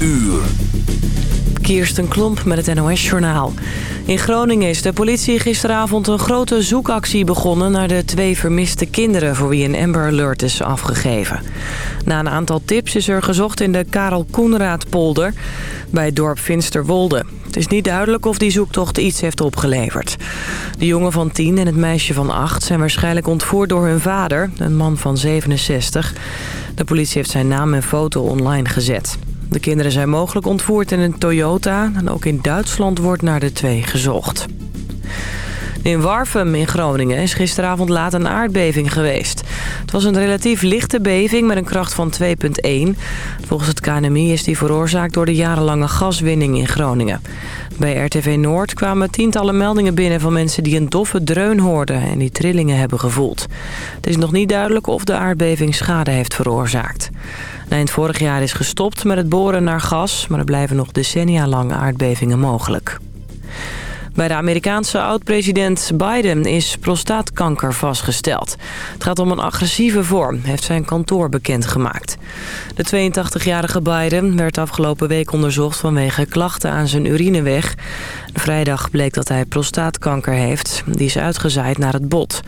uur. Kirsten Klomp met het NOS-journaal. In Groningen is de politie gisteravond een grote zoekactie begonnen... naar de twee vermiste kinderen voor wie een Amber Alert is afgegeven. Na een aantal tips is er gezocht in de Karel Koenraadpolder... bij het dorp Finsterwolde. Het is niet duidelijk of die zoektocht iets heeft opgeleverd. De jongen van 10 en het meisje van 8 zijn waarschijnlijk ontvoerd door hun vader... een man van 67. De politie heeft zijn naam en foto online gezet. De kinderen zijn mogelijk ontvoerd in een Toyota... en ook in Duitsland wordt naar de twee gezocht. In Warfum in Groningen is gisteravond laat een aardbeving geweest. Het was een relatief lichte beving met een kracht van 2,1. Volgens het KNMI is die veroorzaakt door de jarenlange gaswinning in Groningen. Bij RTV Noord kwamen tientallen meldingen binnen van mensen die een doffe dreun hoorden en die trillingen hebben gevoeld. Het is nog niet duidelijk of de aardbeving schade heeft veroorzaakt. Eind vorig jaar is gestopt met het boren naar gas, maar er blijven nog decennia lang aardbevingen mogelijk. Bij de Amerikaanse oud-president Biden is prostaatkanker vastgesteld. Het gaat om een agressieve vorm, heeft zijn kantoor bekendgemaakt. De 82-jarige Biden werd afgelopen week onderzocht vanwege klachten aan zijn urineweg. Vrijdag bleek dat hij prostaatkanker heeft. Die is uitgezaaid naar het bot.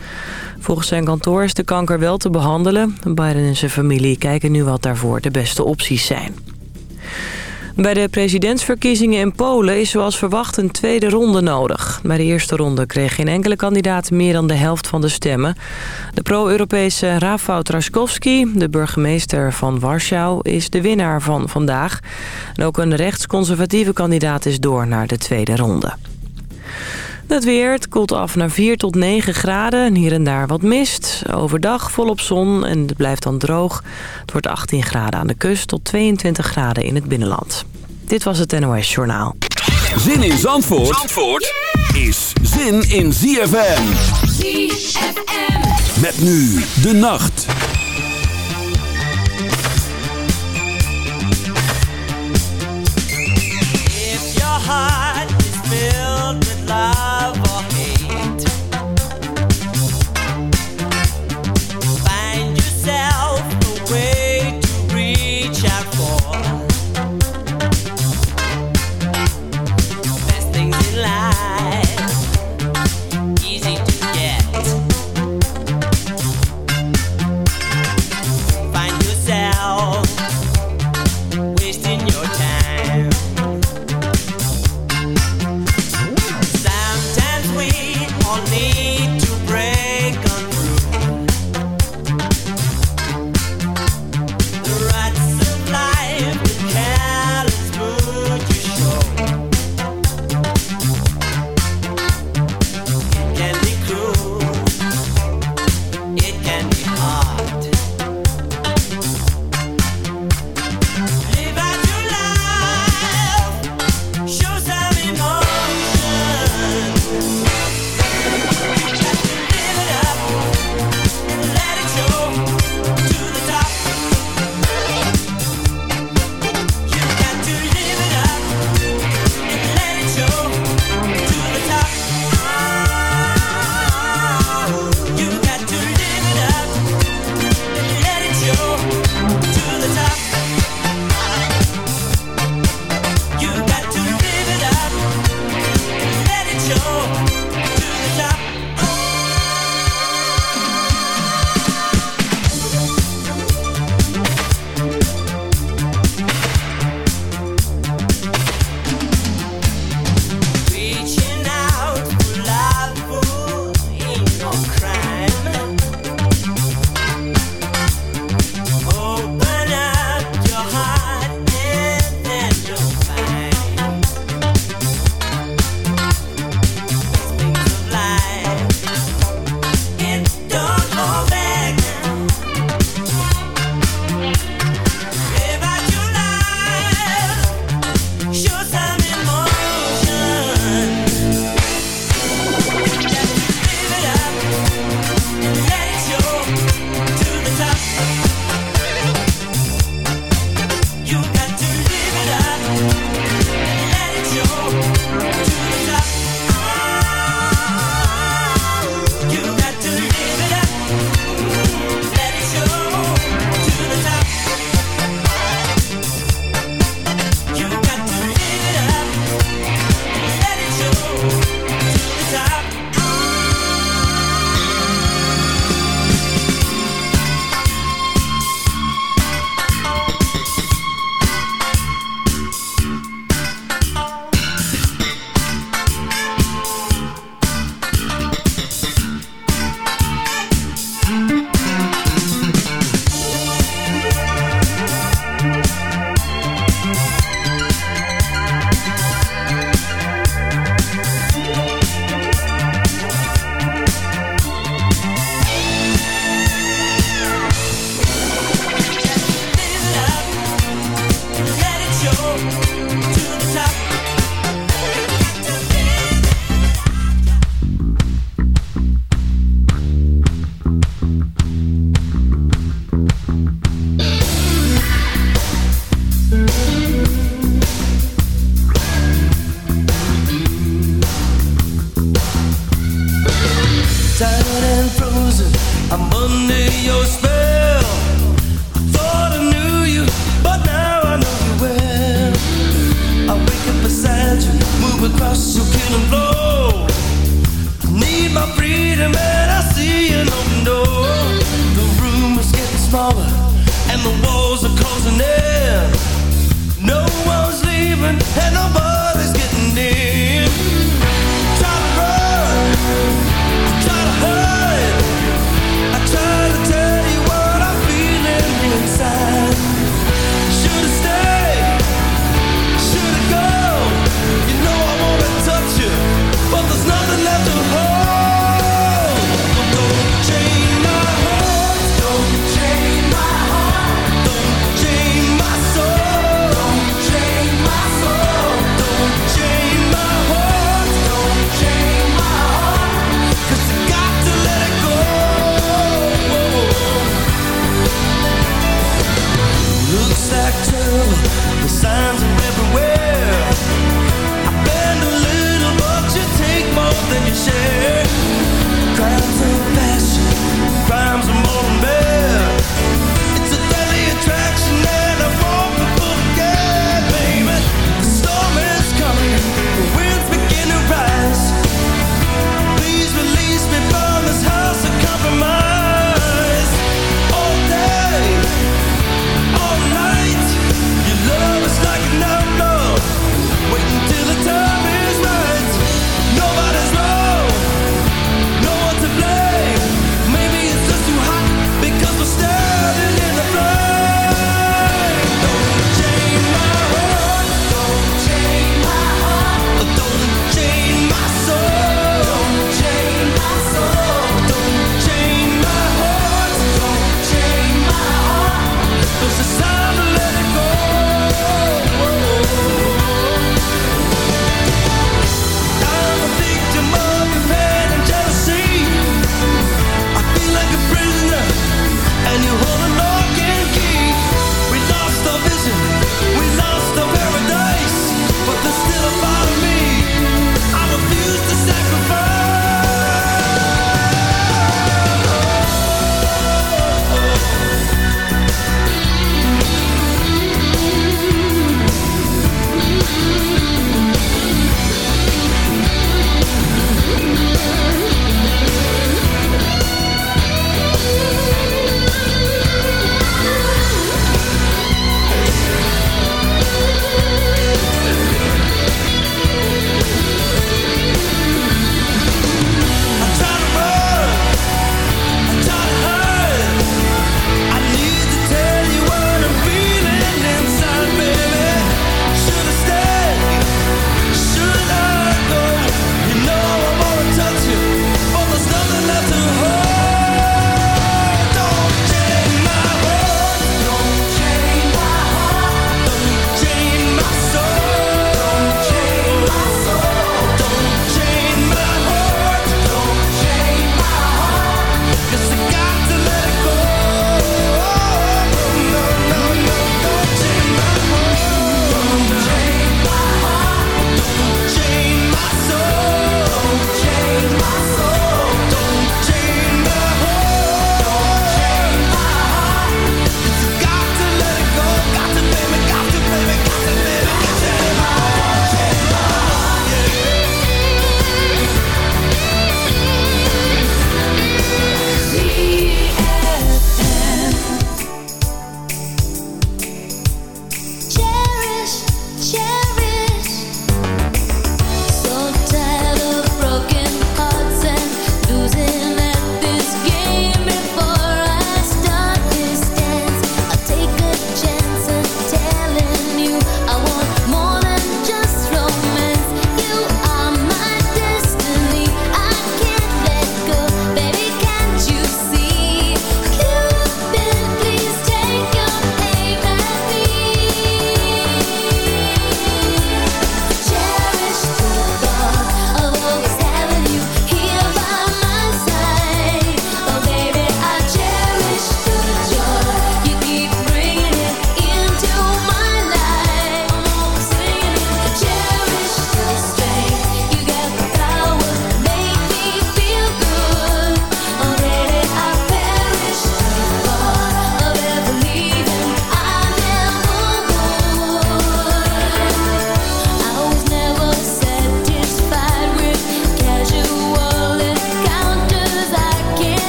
Volgens zijn kantoor is de kanker wel te behandelen. Biden en zijn familie kijken nu wat daarvoor de beste opties zijn. Bij de presidentsverkiezingen in Polen is zoals verwacht een tweede ronde nodig. Bij de eerste ronde kreeg geen enkele kandidaat meer dan de helft van de stemmen. De pro-Europese Rafał Trzaskowski, de burgemeester van Warschau, is de winnaar van vandaag. En ook een rechtsconservatieve kandidaat is door naar de tweede ronde. Het weer, het koelt af naar 4 tot 9 graden en hier en daar wat mist. Overdag volop zon en het blijft dan droog. Het wordt 18 graden aan de kust tot 22 graden in het binnenland. Dit was het NOS Journaal. Zin in Zandvoort, Zandvoort is zin in ZFM. ZFM. Met nu de nacht. If your heart is filled with love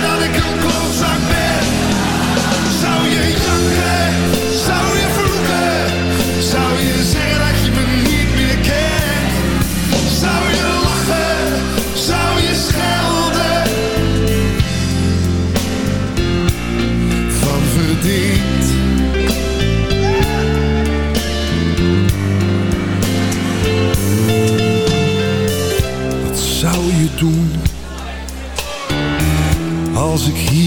dat ik een klootzak ben? Zou je janken?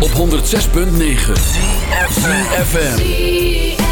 Op 106.9 CFFM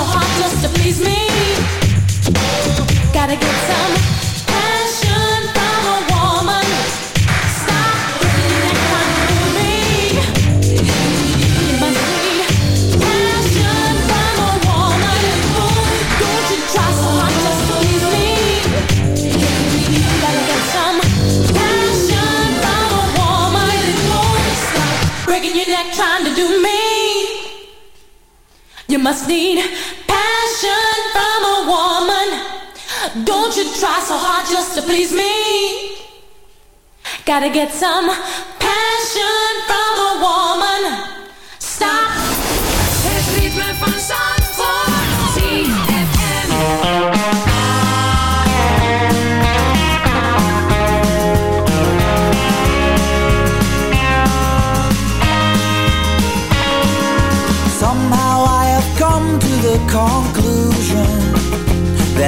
so hard just to please me. Gotta get some passion from a woman. Stop me. Must passion from a woman. Don't you try so hard just to please me. Gotta get some passion from a woman. Stop breaking your neck trying to do me. You must need Don't you try so hard just to please me. Gotta get some passion from a woman. Stop. Het ritme van Zandvoort. ZFM. Somehow I have come to the conclusion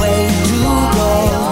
way to go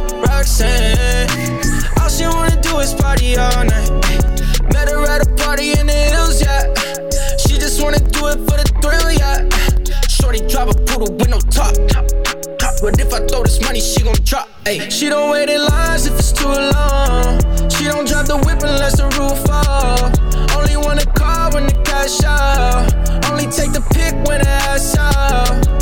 Roxanne, all she wanna do is party all night. Met her at a party in the hills, yeah. She just wanna do it for the thrill, yeah. Shorty drive a poodle with no top. But if I throw this money, she gon' drop. Ayy, she don't wait in lines if it's too long. She don't drive the whip unless the roof fall. Only wanna call when the cash out. Only take the pick when the ass out.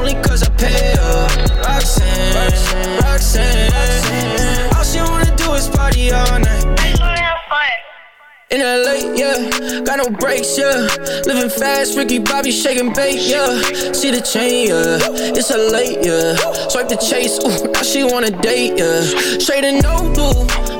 only cause I pay her. Roxanne, Roxanne. Roxanne All she wanna do is party all night. In LA, yeah, got no brakes, yeah. Living fast, Ricky Bobby shaking bait, yeah. See the chain, yeah. It's a late, yeah. Swipe the chase, ooh, now she wanna date, yeah. Straight and no blue,